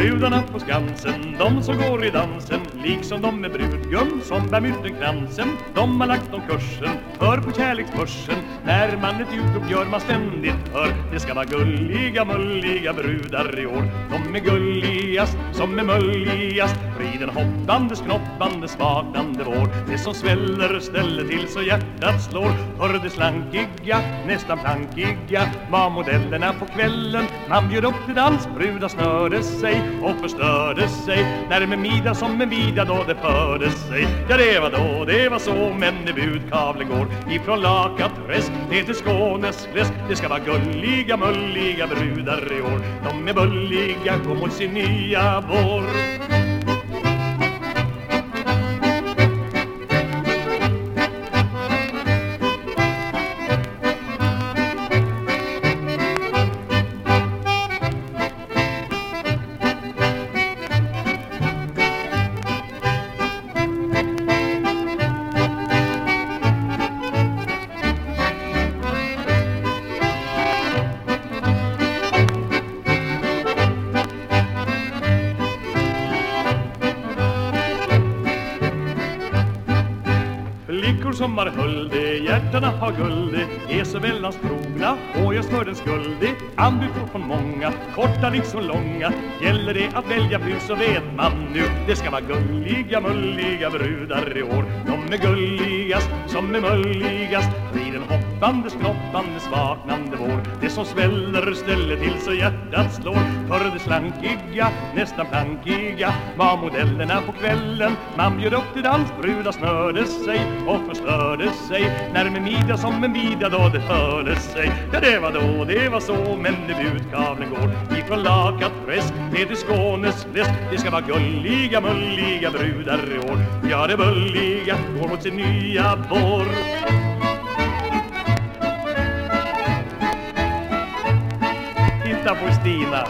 Brudarna på Skansen, De som går i dansen Liksom de med brudgum som bär myntenkransen De har lagt om kursen Hör på kärleksbörsen När man ett utrop gör man ständigt hör Det ska vara gulliga, mulliga brudar i år. De är gulligast som är mulligast Friden hoppande, knoppande, vaknande vår. Det som sväller ställer till så hjärtat slår. Hör det slankiga, nästan plankiga Var modellerna på kvällen. Man bjöd upp till dans, brudar snörde sig och förstörde sig. När med mida som med vida då det förde sig. Ja det var då, det var så men det budkavlen går. Ifrån Lakaträsk ner till Skånes fläsk. Det ska vara gulliga, mulliga brudar i år. De är bulliga, går mot sin nya vår. Flickor som har hulde, hjärtarna har gulde Är så väldans trogna. Och jag smör den skulde Anbud får från många, korta liksom långa. Gäller det att välja brud så vet man nu. Det ska vara gulliga, mulliga brudar i år. De som är gulligast som är mulligast blir en hoppandes, knoppandes, vaknande vår. Det som sväller ställer till så hjärtat slår. För det slankiga, nästan plankiga Var modellerna på kvällen. Man bjöd upp till dans, brudar snörde sig och förstörde sig. När med middag som en middag då det hörde sig. Ja det var då, det var så men nu budkavlen går. Ifrån Lakaträsk ner till Skånes fläsk. Det ska vara gulliga, mulliga brudar i år. Ja det bulliga går mot sin nya vår. Titta på Stina.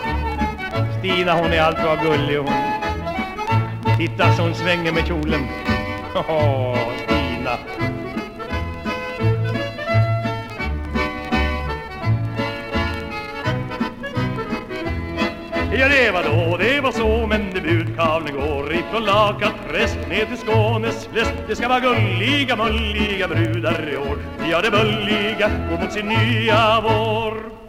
Stina hon är allt vad gullig hon Titta så hon svänger med kjolen. Åh, Stina. Ja det var då, det var så men det budkavlen går ifrån Lakaträsk ner till Skånes fläsk Det ska vara gulliga, mulliga brudar i år. Ja det bulliga går mot sin nya vår.